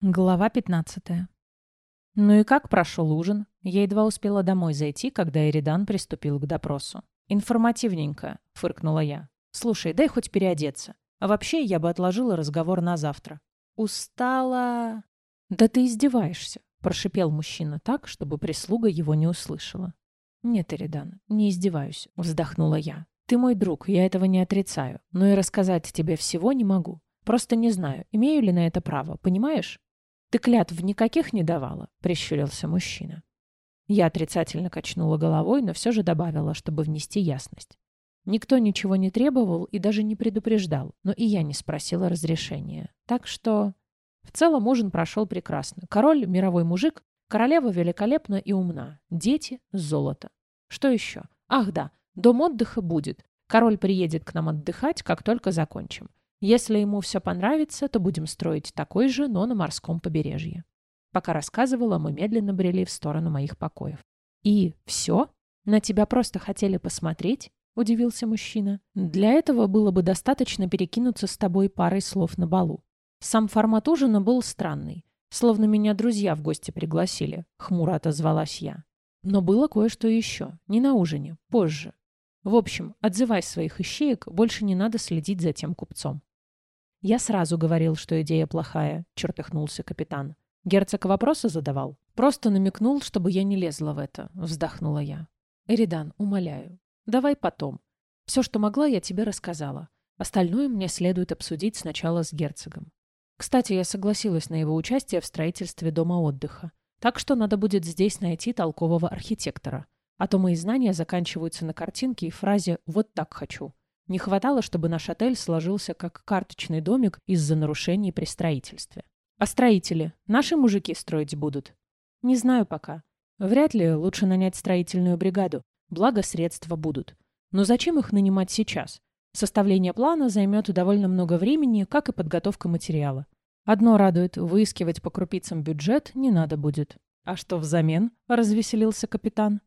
Глава 15. Ну и как прошел ужин? Я едва успела домой зайти, когда Эридан приступил к допросу. «Информативненько», — фыркнула я. «Слушай, дай хоть переодеться. А вообще я бы отложила разговор на завтра». «Устала...» «Да ты издеваешься», — прошипел мужчина так, чтобы прислуга его не услышала. «Нет, Эридан, не издеваюсь», — вздохнула я. «Ты мой друг, я этого не отрицаю, но и рассказать тебе всего не могу. Просто не знаю, имею ли на это право, понимаешь?» «Ты клятв никаких не давала?» — прищурился мужчина. Я отрицательно качнула головой, но все же добавила, чтобы внести ясность. Никто ничего не требовал и даже не предупреждал, но и я не спросила разрешения. Так что... В целом ужин прошел прекрасно. Король — мировой мужик, королева великолепна и умна, дети — золото. Что еще? Ах да, дом отдыха будет. Король приедет к нам отдыхать, как только закончим. Если ему все понравится, то будем строить такой же, но на морском побережье. Пока рассказывала, мы медленно брели в сторону моих покоев. «И все? На тебя просто хотели посмотреть?» — удивился мужчина. «Для этого было бы достаточно перекинуться с тобой парой слов на балу. Сам формат ужина был странный. Словно меня друзья в гости пригласили», — хмуро отозвалась я. Но было кое-что еще. Не на ужине, позже. В общем, отзывай своих ищеек, больше не надо следить за тем купцом. «Я сразу говорил, что идея плохая», — чертыхнулся капитан. «Герцог вопросы задавал?» «Просто намекнул, чтобы я не лезла в это», — вздохнула я. «Эридан, умоляю, давай потом. Все, что могла, я тебе рассказала. Остальное мне следует обсудить сначала с герцогом. Кстати, я согласилась на его участие в строительстве дома отдыха. Так что надо будет здесь найти толкового архитектора. А то мои знания заканчиваются на картинке и фразе «вот так хочу». Не хватало, чтобы наш отель сложился как карточный домик из-за нарушений при строительстве. А строители? Наши мужики строить будут? Не знаю пока. Вряд ли лучше нанять строительную бригаду. Благо, средства будут. Но зачем их нанимать сейчас? Составление плана займет довольно много времени, как и подготовка материала. Одно радует, выискивать по крупицам бюджет не надо будет. А что взамен? Развеселился капитан.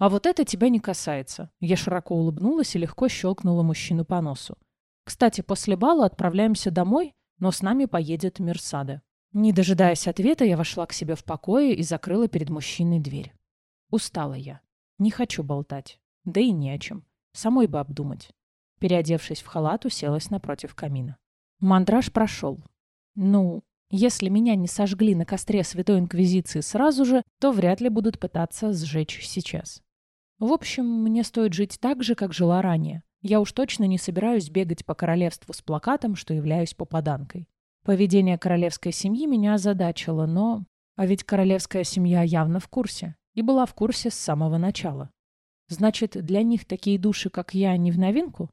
«А вот это тебя не касается». Я широко улыбнулась и легко щелкнула мужчину по носу. «Кстати, после бала отправляемся домой, но с нами поедет Мерсада». Не дожидаясь ответа, я вошла к себе в покое и закрыла перед мужчиной дверь. Устала я. Не хочу болтать. Да и не о чем. Самой бы обдумать. Переодевшись в халат, уселась напротив камина. Мандраж прошел. Ну, если меня не сожгли на костре Святой Инквизиции сразу же, то вряд ли будут пытаться сжечь сейчас. В общем, мне стоит жить так же, как жила ранее. Я уж точно не собираюсь бегать по королевству с плакатом, что являюсь попаданкой. Поведение королевской семьи меня озадачило, но... А ведь королевская семья явно в курсе. И была в курсе с самого начала. Значит, для них такие души, как я, не в новинку?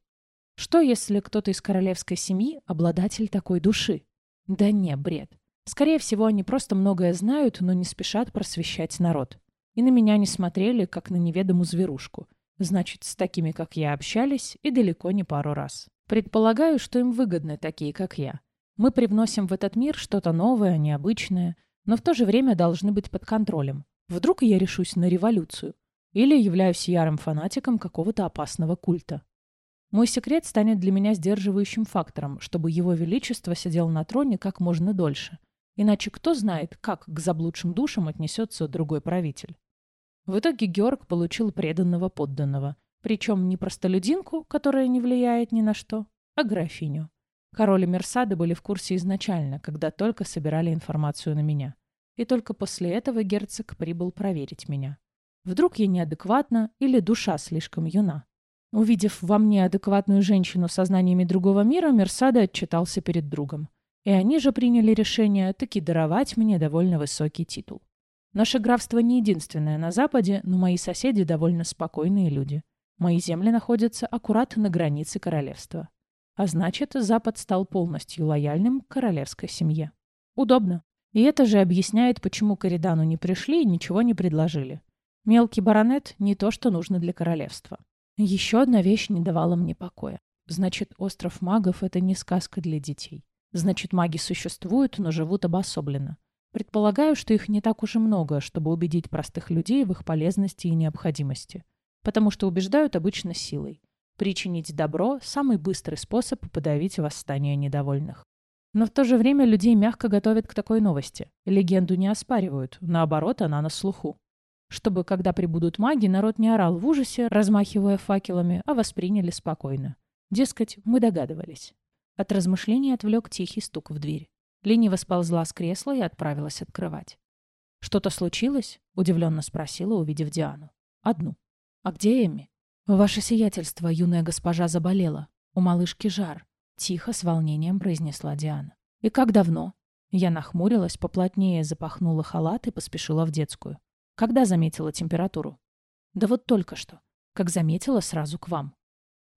Что, если кто-то из королевской семьи обладатель такой души? Да не, бред. Скорее всего, они просто многое знают, но не спешат просвещать народ и на меня не смотрели, как на неведомую зверушку. Значит, с такими, как я, общались и далеко не пару раз. Предполагаю, что им выгодны такие, как я. Мы привносим в этот мир что-то новое, необычное, но в то же время должны быть под контролем. Вдруг я решусь на революцию или являюсь ярым фанатиком какого-то опасного культа. Мой секрет станет для меня сдерживающим фактором, чтобы его величество сидел на троне как можно дольше. Иначе кто знает, как к заблудшим душам отнесется другой правитель. В итоге Георг получил преданного подданного. Причем не простолюдинку, которая не влияет ни на что, а графиню. Король и Мерсады были в курсе изначально, когда только собирали информацию на меня. И только после этого герцог прибыл проверить меня. Вдруг я неадекватна или душа слишком юна. Увидев во мне адекватную женщину со знаниями другого мира, Мерсада отчитался перед другом. И они же приняли решение таки даровать мне довольно высокий титул. Наше графство не единственное на Западе, но мои соседи довольно спокойные люди. Мои земли находятся аккурат на границе королевства. А значит, Запад стал полностью лояльным к королевской семье. Удобно. И это же объясняет, почему к не пришли и ничего не предложили. Мелкий баронет — не то, что нужно для королевства. Еще одна вещь не давала мне покоя. Значит, остров магов — это не сказка для детей. Значит, маги существуют, но живут обособленно. Предполагаю, что их не так уж и много, чтобы убедить простых людей в их полезности и необходимости. Потому что убеждают обычно силой. Причинить добро – самый быстрый способ подавить восстание недовольных. Но в то же время людей мягко готовят к такой новости. Легенду не оспаривают, наоборот, она на слуху. Чтобы, когда прибудут маги, народ не орал в ужасе, размахивая факелами, а восприняли спокойно. Дескать, мы догадывались. От размышлений отвлек тихий стук в дверь. Лениво сползла с кресла и отправилась открывать. «Что-то случилось?» — удивленно спросила, увидев Диану. «Одну. А где Эмми?» «Ваше сиятельство, юная госпожа заболела. У малышки жар», — тихо, с волнением произнесла Диана. «И как давно?» Я нахмурилась, поплотнее запахнула халат и поспешила в детскую. Когда заметила температуру? Да вот только что. Как заметила, сразу к вам.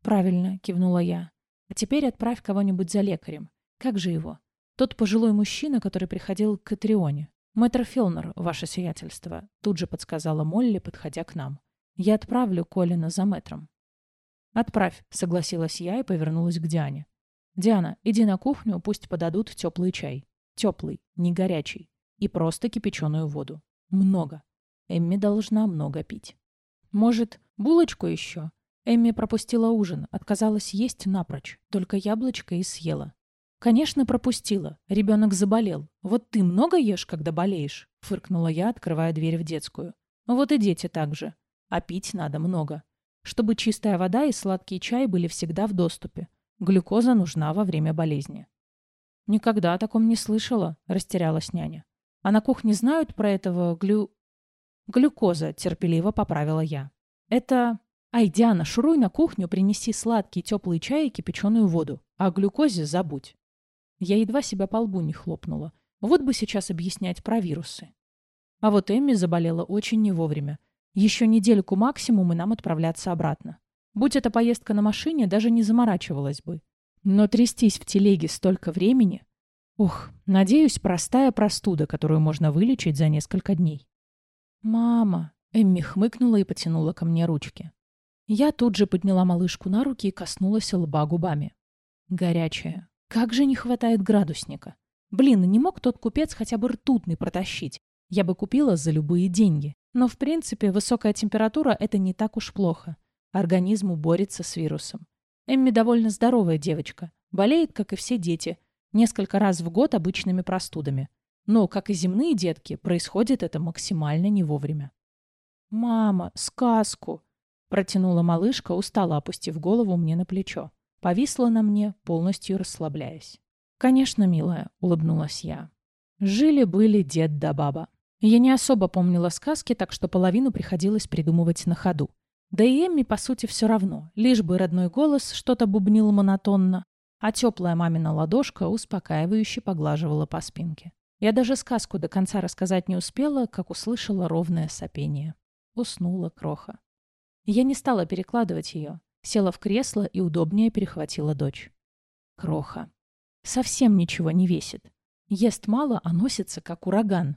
Правильно, кивнула я. А теперь отправь кого-нибудь за лекарем. Как же его? Тот пожилой мужчина, который приходил к Катрионе. Мэтр Фелнер, ваше сиятельство, тут же подсказала Молли, подходя к нам. Я отправлю Колина за мэтром. «Отправь», — согласилась я и повернулась к Диане. «Диана, иди на кухню, пусть подадут теплый чай. Теплый, не горячий. И просто кипяченую воду. Много. Эмми должна много пить. Может, булочку еще? Эмми пропустила ужин, отказалась есть напрочь, только яблочко и съела. «Конечно, пропустила. Ребенок заболел. Вот ты много ешь, когда болеешь?» — фыркнула я, открывая дверь в детскую. «Вот и дети так же. А пить надо много. Чтобы чистая вода и сладкий чай были всегда в доступе. Глюкоза нужна во время болезни». «Никогда о таком не слышала», — растерялась няня. «А на кухне знают про этого глю...» «Глюкоза», — терпеливо поправила я. «Это...» «Ай, Диана, шуруй на кухню, принеси сладкий теплый чай и кипяченую воду. О глюкозе забудь». Я едва себя по лбу не хлопнула. Вот бы сейчас объяснять про вирусы. А вот Эмми заболела очень не вовремя. Еще недельку максимум, и нам отправляться обратно. Будь это поездка на машине, даже не заморачивалась бы. Но трястись в телеге столько времени... Ух, надеюсь, простая простуда, которую можно вылечить за несколько дней. «Мама!» — Эмми хмыкнула и потянула ко мне ручки. Я тут же подняла малышку на руки и коснулась лба губами. Горячая. Как же не хватает градусника. Блин, не мог тот купец хотя бы ртутный протащить. Я бы купила за любые деньги. Но, в принципе, высокая температура — это не так уж плохо. Организм борется с вирусом. Эмми довольно здоровая девочка. Болеет, как и все дети. Несколько раз в год обычными простудами. Но, как и земные детки, происходит это максимально не вовремя. «Мама, сказку!» — протянула малышка, устало опустив голову мне на плечо. Повисла на мне, полностью расслабляясь. «Конечно, милая», — улыбнулась я. Жили-были дед да баба. Я не особо помнила сказки, так что половину приходилось придумывать на ходу. Да и Эмми, по сути, все равно, лишь бы родной голос что-то бубнил монотонно, а теплая мамина ладошка успокаивающе поглаживала по спинке. Я даже сказку до конца рассказать не успела, как услышала ровное сопение. Уснула кроха. Я не стала перекладывать ее. Села в кресло и удобнее перехватила дочь. Кроха. Совсем ничего не весит. Ест мало, а носится, как ураган.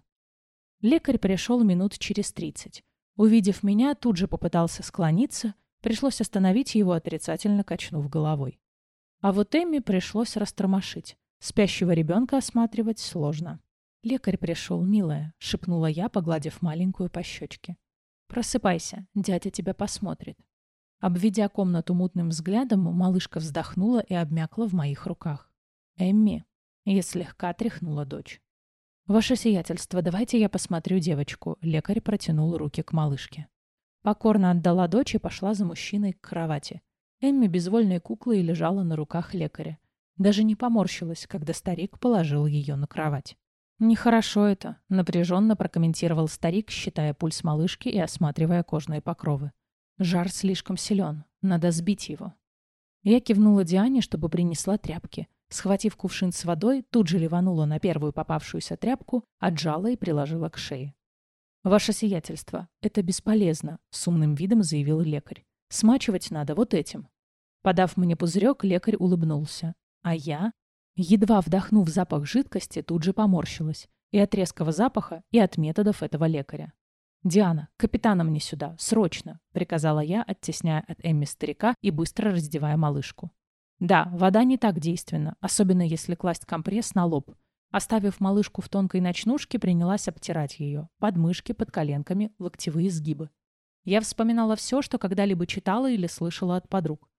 Лекарь пришел минут через тридцать. Увидев меня, тут же попытался склониться. Пришлось остановить его, отрицательно качнув головой. А вот Эмми пришлось растормошить. Спящего ребенка осматривать сложно. «Лекарь пришел, милая», — шепнула я, погладив маленькую по щечке. «Просыпайся, дядя тебя посмотрит». Обведя комнату мутным взглядом, малышка вздохнула и обмякла в моих руках. «Эмми», — я слегка тряхнула дочь. «Ваше сиятельство, давайте я посмотрю девочку», — лекарь протянул руки к малышке. Покорно отдала дочь и пошла за мужчиной к кровати. Эмми безвольной куклой лежала на руках лекаря. Даже не поморщилась, когда старик положил ее на кровать. «Нехорошо это», — напряженно прокомментировал старик, считая пульс малышки и осматривая кожные покровы. «Жар слишком силен. Надо сбить его». Я кивнула Диане, чтобы принесла тряпки. Схватив кувшин с водой, тут же ливанула на первую попавшуюся тряпку, отжала и приложила к шее. «Ваше сиятельство, это бесполезно», — с умным видом заявил лекарь. «Смачивать надо вот этим». Подав мне пузырек, лекарь улыбнулся. А я Едва вдохнув запах жидкости, тут же поморщилась. И от резкого запаха, и от методов этого лекаря. «Диана, капитана мне сюда, срочно!» — приказала я, оттесняя от Эмми старика и быстро раздевая малышку. Да, вода не так действенна, особенно если класть компресс на лоб. Оставив малышку в тонкой ночнушке, принялась обтирать ее. Подмышки, под коленками, локтевые сгибы. Я вспоминала все, что когда-либо читала или слышала от подруг.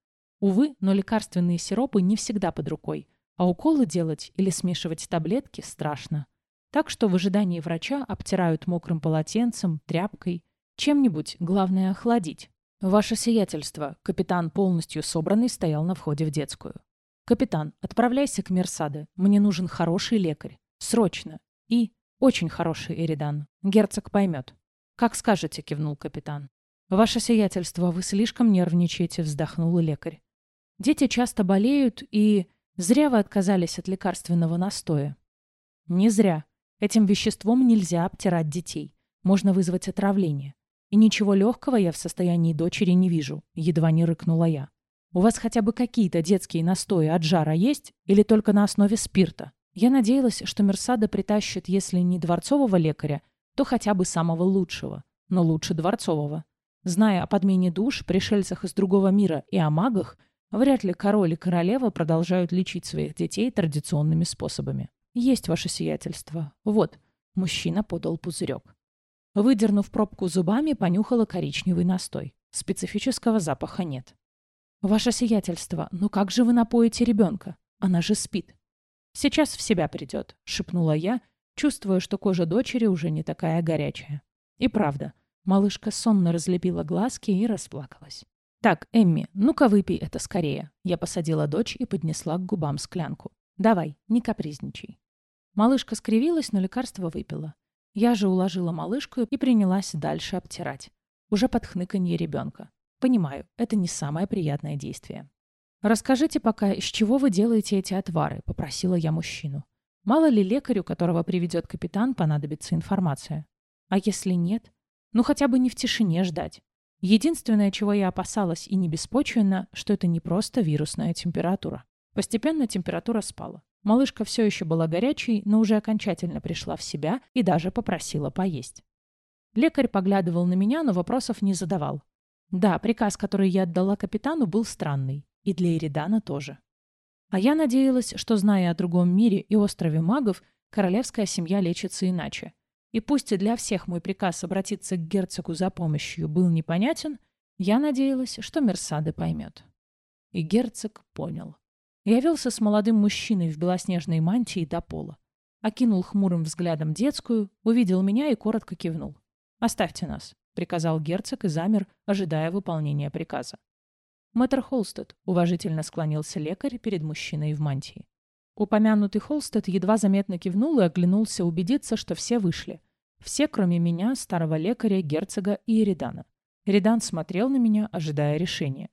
Увы, но лекарственные сиропы не всегда под рукой, А уколы делать или смешивать таблетки страшно. Так что в ожидании врача обтирают мокрым полотенцем, тряпкой. Чем-нибудь, главное, охладить. Ваше сиятельство, капитан, полностью собранный, стоял на входе в детскую. «Капитан, отправляйся к Мерсаде. Мне нужен хороший лекарь. Срочно. И очень хороший Эридан. Герцог поймет». «Как скажете», — кивнул капитан. «Ваше сиятельство, вы слишком нервничаете», — вздохнул лекарь. «Дети часто болеют, и зря вы отказались от лекарственного настоя». «Не зря. Этим веществом нельзя обтирать детей. Можно вызвать отравление. И ничего легкого я в состоянии дочери не вижу», — едва не рыкнула я. У вас хотя бы какие-то детские настои от жара есть? Или только на основе спирта? Я надеялась, что Мерсада притащит, если не дворцового лекаря, то хотя бы самого лучшего. Но лучше дворцового. Зная о подмене душ, пришельцах из другого мира и о магах, вряд ли король и королева продолжают лечить своих детей традиционными способами. Есть ваше сиятельство. Вот. Мужчина подал пузырек. Выдернув пробку зубами, понюхала коричневый настой. Специфического запаха нет. «Ваше сиятельство, ну как же вы напоите ребенка? Она же спит». «Сейчас в себя придет», — шепнула я, чувствуя, что кожа дочери уже не такая горячая. И правда, малышка сонно разлепила глазки и расплакалась. «Так, Эмми, ну-ка выпей это скорее». Я посадила дочь и поднесла к губам склянку. «Давай, не капризничай». Малышка скривилась, но лекарство выпила. Я же уложила малышку и принялась дальше обтирать. Уже под хныканье ребенка. Понимаю, это не самое приятное действие. «Расскажите пока, из чего вы делаете эти отвары?» – попросила я мужчину. Мало ли лекарю, которого приведет капитан, понадобится информация. А если нет? Ну хотя бы не в тишине ждать. Единственное, чего я опасалась и не беспочвенно, что это не просто вирусная температура. Постепенно температура спала. Малышка все еще была горячей, но уже окончательно пришла в себя и даже попросила поесть. Лекарь поглядывал на меня, но вопросов не задавал. Да, приказ, который я отдала капитану, был странный. И для Эридана тоже. А я надеялась, что, зная о другом мире и острове магов, королевская семья лечится иначе. И пусть и для всех мой приказ обратиться к герцогу за помощью был непонятен, я надеялась, что Мерсады поймет. И герцог понял. Явился с молодым мужчиной в белоснежной мантии до пола. Окинул хмурым взглядом детскую, увидел меня и коротко кивнул. «Оставьте нас». — приказал герцог и замер, ожидая выполнения приказа. Мэтр Холстед уважительно склонился лекарь перед мужчиной в мантии. Упомянутый Холстед едва заметно кивнул и оглянулся убедиться, что все вышли. Все, кроме меня, старого лекаря, герцога и Эридана. Эридан смотрел на меня, ожидая решения.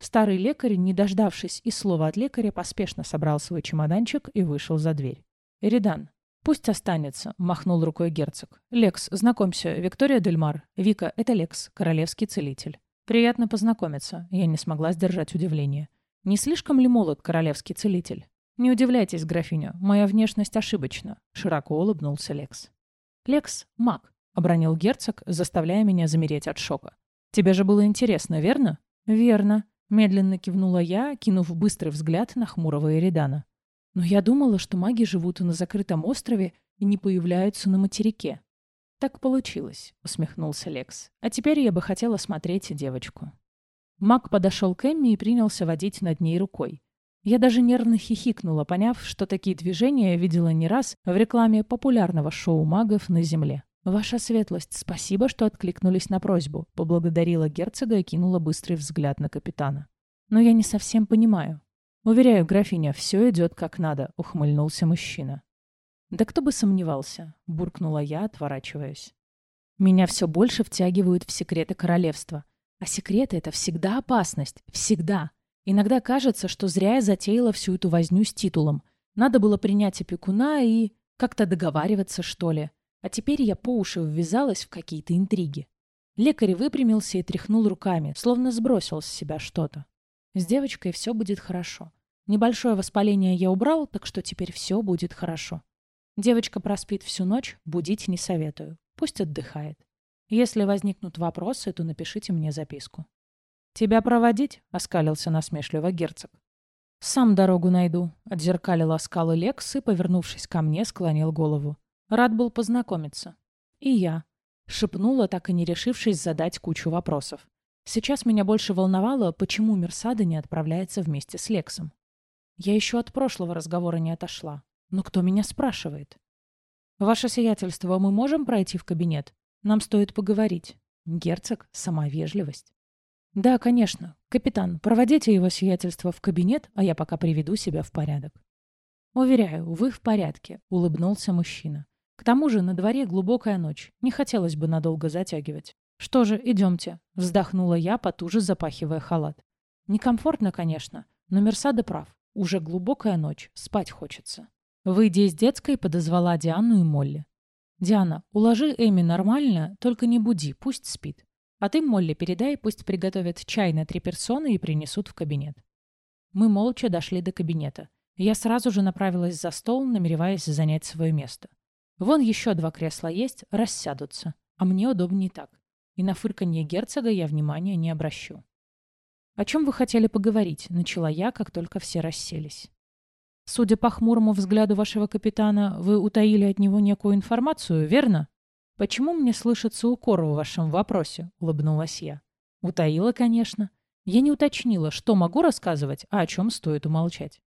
Старый лекарь, не дождавшись и слова от лекаря, поспешно собрал свой чемоданчик и вышел за дверь. «Эридан, «Пусть останется», — махнул рукой герцог. «Лекс, знакомься, Виктория Дельмар. Вика, это Лекс, королевский целитель. Приятно познакомиться». Я не смогла сдержать удивление. «Не слишком ли молод королевский целитель?» «Не удивляйтесь, графиня, моя внешность ошибочна», — широко улыбнулся Лекс. «Лекс — маг», — обронил герцог, заставляя меня замереть от шока. «Тебе же было интересно, верно?» «Верно», — медленно кивнула я, кинув быстрый взгляд на хмурого Эридана. Но я думала, что маги живут на закрытом острове и не появляются на материке. Так получилось, усмехнулся Лекс. А теперь я бы хотела смотреть девочку. Маг подошел к Эмми и принялся водить над ней рукой. Я даже нервно хихикнула, поняв, что такие движения я видела не раз в рекламе популярного шоу магов на Земле. «Ваша светлость, спасибо, что откликнулись на просьбу», — поблагодарила герцога и кинула быстрый взгляд на капитана. «Но я не совсем понимаю. «Уверяю, графиня, все идет как надо», — ухмыльнулся мужчина. «Да кто бы сомневался», — буркнула я, отворачиваясь. «Меня все больше втягивают в секреты королевства. А секреты — это всегда опасность. Всегда. Иногда кажется, что зря я затеяла всю эту возню с титулом. Надо было принять опекуна и... как-то договариваться, что ли. А теперь я по уши ввязалась в какие-то интриги». Лекарь выпрямился и тряхнул руками, словно сбросил с себя что-то. С девочкой все будет хорошо. Небольшое воспаление я убрал, так что теперь все будет хорошо. Девочка проспит всю ночь, будить не советую. Пусть отдыхает. Если возникнут вопросы, то напишите мне записку. «Тебя проводить?» — оскалился насмешливо герцог. «Сам дорогу найду», — отзеркалила скалы Лекс и, повернувшись ко мне, склонил голову. Рад был познакомиться. «И я», — шепнула, так и не решившись задать кучу вопросов. Сейчас меня больше волновало, почему Мерсада не отправляется вместе с Лексом. Я еще от прошлого разговора не отошла. Но кто меня спрашивает? Ваше сиятельство, мы можем пройти в кабинет? Нам стоит поговорить. Герцог, сама вежливость. Да, конечно. Капитан, проводите его сиятельство в кабинет, а я пока приведу себя в порядок. Уверяю, вы в порядке, улыбнулся мужчина. К тому же на дворе глубокая ночь. Не хотелось бы надолго затягивать. Что же, идемте. Вздохнула я, потуже запахивая халат. Некомфортно, конечно, но Мерсада прав. Уже глубокая ночь, спать хочется. Выйдя из детской, подозвала Диану и Молли. «Диана, уложи Эми нормально, только не буди, пусть спит. А ты, Молли, передай, пусть приготовят чай на три персоны и принесут в кабинет». Мы молча дошли до кабинета. Я сразу же направилась за стол, намереваясь занять свое место. Вон еще два кресла есть, рассядутся. А мне удобнее так. И на фырканье герцога я внимания не обращу. «О чем вы хотели поговорить?» — начала я, как только все расселись. «Судя по хмурому взгляду вашего капитана, вы утаили от него некую информацию, верно?» «Почему мне слышится укор в вашем вопросе?» — улыбнулась я. «Утаила, конечно. Я не уточнила, что могу рассказывать, а о чем стоит умолчать».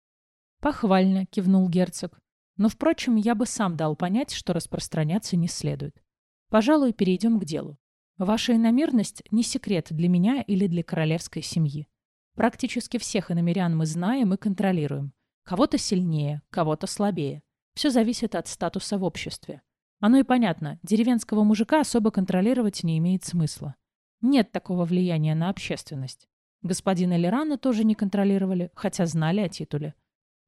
«Похвально», — кивнул герцог. «Но, впрочем, я бы сам дал понять, что распространяться не следует. Пожалуй, перейдем к делу. Ваша иномерность не секрет для меня или для королевской семьи. Практически всех иномерян мы знаем и контролируем. Кого-то сильнее, кого-то слабее. Все зависит от статуса в обществе. Оно и понятно, деревенского мужика особо контролировать не имеет смысла. Нет такого влияния на общественность. Господина Лерана тоже не контролировали, хотя знали о титуле.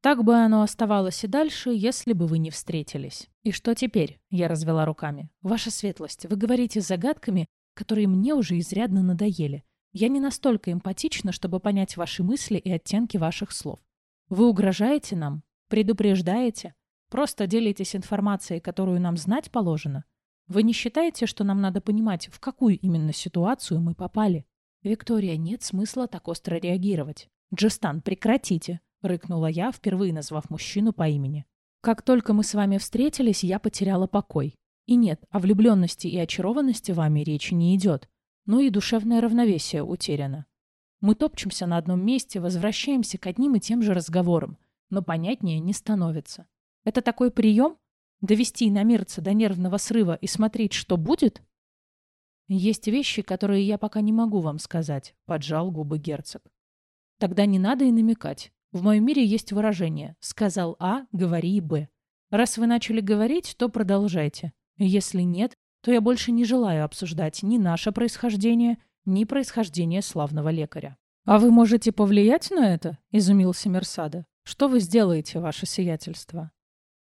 Так бы оно оставалось и дальше, если бы вы не встретились. И что теперь? Я развела руками. Ваша светлость, вы говорите загадками, которые мне уже изрядно надоели. Я не настолько эмпатична, чтобы понять ваши мысли и оттенки ваших слов. Вы угрожаете нам? Предупреждаете? Просто делитесь информацией, которую нам знать положено? Вы не считаете, что нам надо понимать, в какую именно ситуацию мы попали? Виктория, нет смысла так остро реагировать. Джестан, прекратите. — рыкнула я, впервые назвав мужчину по имени. «Как только мы с вами встретились, я потеряла покой. И нет, о влюбленности и очарованности вами речи не идет. Ну и душевное равновесие утеряно. Мы топчемся на одном месте, возвращаемся к одним и тем же разговорам, но понятнее не становится. Это такой прием? Довести иномирца до нервного срыва и смотреть, что будет? Есть вещи, которые я пока не могу вам сказать, поджал губы герцог. Тогда не надо и намекать. В моем мире есть выражение «сказал А, говори и Б». Раз вы начали говорить, то продолжайте. Если нет, то я больше не желаю обсуждать ни наше происхождение, ни происхождение славного лекаря. «А вы можете повлиять на это?» – изумился Мерсада. «Что вы сделаете, ваше сиятельство?»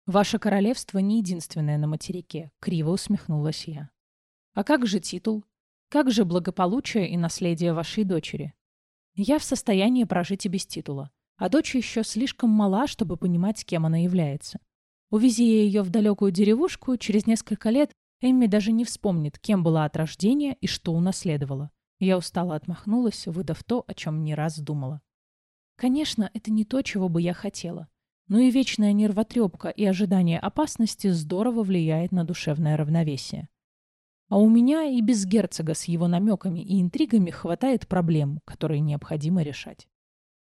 «Ваше королевство не единственное на материке», – криво усмехнулась я. «А как же титул? Как же благополучие и наследие вашей дочери?» «Я в состоянии прожить и без титула а дочь еще слишком мала, чтобы понимать, кем она является. Увези я ее в далекую деревушку, через несколько лет Эмми даже не вспомнит, кем была от рождения и что унаследовала. Я устало отмахнулась, выдав то, о чем не раз думала. Конечно, это не то, чего бы я хотела. Но и вечная нервотрепка и ожидание опасности здорово влияет на душевное равновесие. А у меня и без герцога с его намеками и интригами хватает проблем, которые необходимо решать.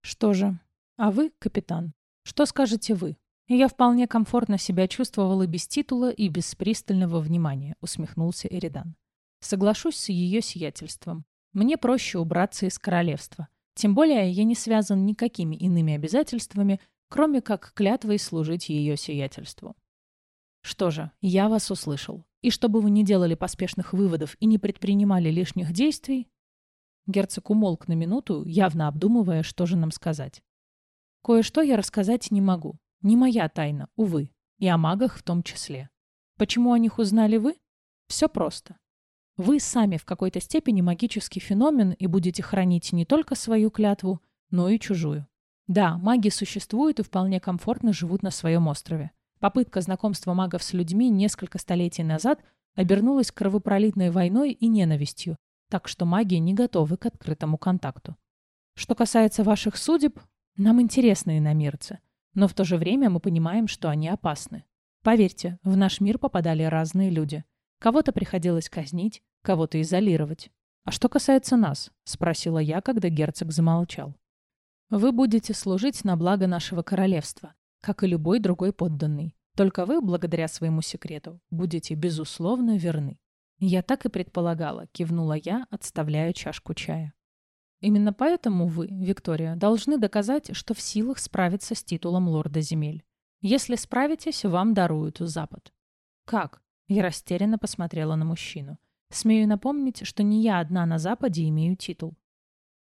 Что же, а вы, капитан, что скажете вы? Я вполне комфортно себя чувствовала без титула и без пристального внимания, усмехнулся Эридан. Соглашусь с ее сиятельством. Мне проще убраться из королевства. Тем более я не связан никакими иными обязательствами, кроме как клятвой служить ее сиятельству. Что же, я вас услышал. И чтобы вы не делали поспешных выводов и не предпринимали лишних действий... Герцог умолк на минуту, явно обдумывая, что же нам сказать. Кое-что я рассказать не могу. Не моя тайна, увы. И о магах в том числе. Почему о них узнали вы? Все просто. Вы сами в какой-то степени магический феномен и будете хранить не только свою клятву, но и чужую. Да, маги существуют и вполне комфортно живут на своем острове. Попытка знакомства магов с людьми несколько столетий назад обернулась кровопролитной войной и ненавистью, так что маги не готовы к открытому контакту. Что касается ваших судеб, нам интересны иномирцы, но в то же время мы понимаем, что они опасны. Поверьте, в наш мир попадали разные люди. Кого-то приходилось казнить, кого-то изолировать. «А что касается нас?» — спросила я, когда герцог замолчал. Вы будете служить на благо нашего королевства, как и любой другой подданный. Только вы, благодаря своему секрету, будете безусловно верны. Я так и предполагала, кивнула я, отставляя чашку чая. Именно поэтому вы, Виктория, должны доказать, что в силах справиться с титулом лорда земель. Если справитесь, вам даруют Запад. Как? Я растерянно посмотрела на мужчину. Смею напомнить, что не я одна на Западе имею титул.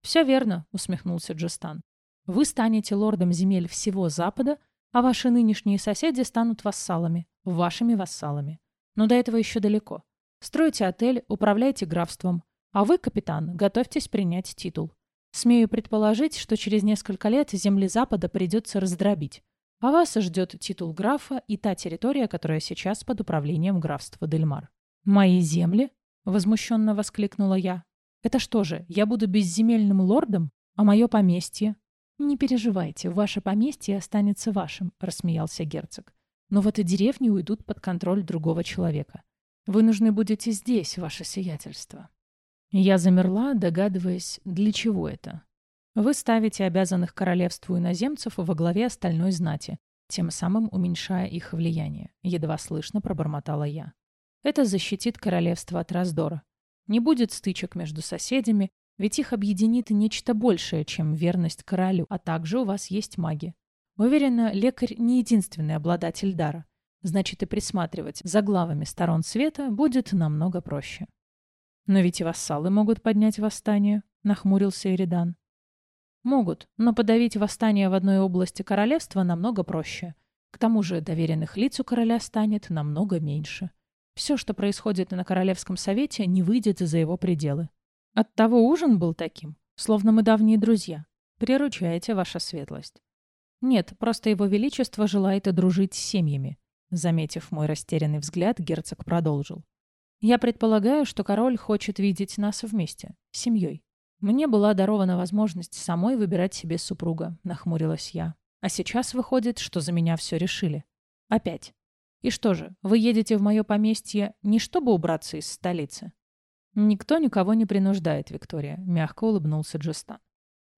«Все верно», — усмехнулся Джастан. «Вы станете лордом земель всего Запада, а ваши нынешние соседи станут вассалами, вашими вассалами. Но до этого еще далеко. Стройте отель, управляйте графством. А вы, капитан, готовьтесь принять титул. Смею предположить, что через несколько лет земли Запада придется раздробить. А вас ждет титул графа и та территория, которая сейчас под управлением графства Дельмар. «Мои земли?» — возмущенно воскликнула я. Это что же, я буду безземельным лордом? А мое поместье? Не переживайте, ваше поместье останется вашим, рассмеялся герцог. Но вот и деревни уйдут под контроль другого человека. Вы нужны будете здесь, ваше сиятельство. Я замерла, догадываясь, для чего это. Вы ставите обязанных королевству иноземцев во главе остальной знати, тем самым уменьшая их влияние. Едва слышно пробормотала я. Это защитит королевство от раздора. Не будет стычек между соседями, ведь их объединит нечто большее, чем верность королю, а также у вас есть маги. Уверена, лекарь не единственный обладатель дара. Значит, и присматривать за главами сторон света будет намного проще. Но ведь и вассалы могут поднять восстание, нахмурился Эридан. Могут, но подавить восстание в одной области королевства намного проще. К тому же доверенных лиц у короля станет намного меньше. Все, что происходит на Королевском совете, не выйдет за его пределы. Оттого ужин был таким, словно мы давние друзья. Приручаете, ваша светлость. Нет, просто его величество желает дружить с семьями. Заметив мой растерянный взгляд, герцог продолжил. Я предполагаю, что король хочет видеть нас вместе, семьей. Мне была дарована возможность самой выбирать себе супруга, нахмурилась я. А сейчас выходит, что за меня все решили. Опять. И что же, вы едете в мое поместье не чтобы убраться из столицы? Никто никого не принуждает, Виктория, мягко улыбнулся Джестан.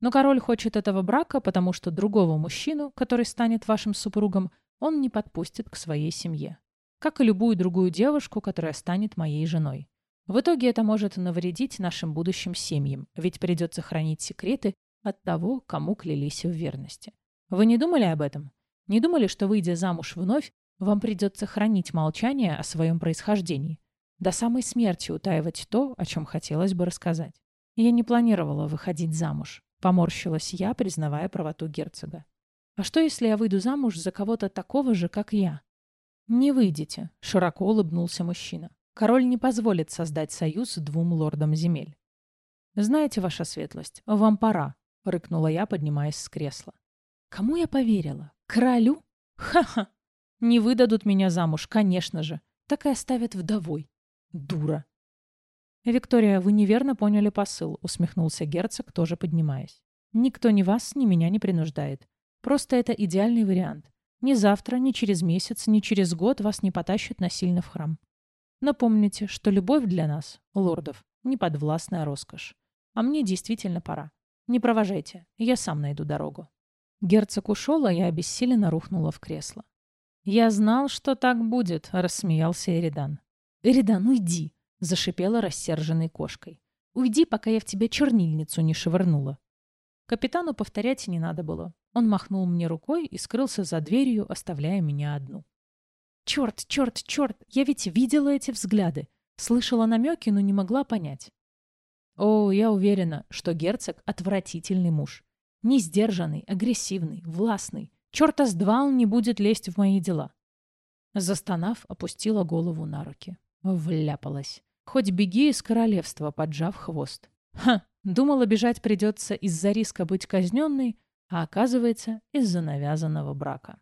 Но король хочет этого брака, потому что другого мужчину, который станет вашим супругом, он не подпустит к своей семье. Как и любую другую девушку, которая станет моей женой. В итоге это может навредить нашим будущим семьям, ведь придется хранить секреты от того, кому клялись в верности. Вы не думали об этом? Не думали, что, выйдя замуж вновь, вам придется хранить молчание о своем происхождении. До самой смерти утаивать то, о чем хотелось бы рассказать. Я не планировала выходить замуж. Поморщилась я, признавая правоту герцога. А что, если я выйду замуж за кого-то такого же, как я? Не выйдете, широко улыбнулся мужчина. Король не позволит создать союз двум лордам земель. Знаете, ваша светлость, вам пора, рыкнула я, поднимаясь с кресла. Кому я поверила? Королю? Ха-ха! Не выдадут меня замуж, конечно же. Так и оставят вдовой. Дура. «Виктория, вы неверно поняли посыл», — усмехнулся герцог, тоже поднимаясь. «Никто ни вас, ни меня не принуждает. Просто это идеальный вариант. Ни завтра, ни через месяц, ни через год вас не потащат насильно в храм. Но помните, что любовь для нас, лордов, не подвластная роскошь. А мне действительно пора. Не провожайте, я сам найду дорогу». Герцог ушел, а я обессиленно рухнула в кресло. «Я знал, что так будет», — рассмеялся Эридан. «Эридан, уйди!» — зашипела рассерженной кошкой. «Уйди, пока я в тебя чернильницу не швырнула». Капитану повторять не надо было. Он махнул мне рукой и скрылся за дверью, оставляя меня одну. «Черт, черт, черт! Я ведь видела эти взгляды. Слышала намеки, но не могла понять». О, я уверена, что герцог — отвратительный муж. Несдержанный, агрессивный, властный. Черта с два он не будет лезть в мои дела. Застонав, опустила голову на руки. Вляпалась. Хоть беги из королевства, поджав хвост. Ха, думала, бежать придется из-за риска быть казненной, а оказывается, из-за навязанного брака.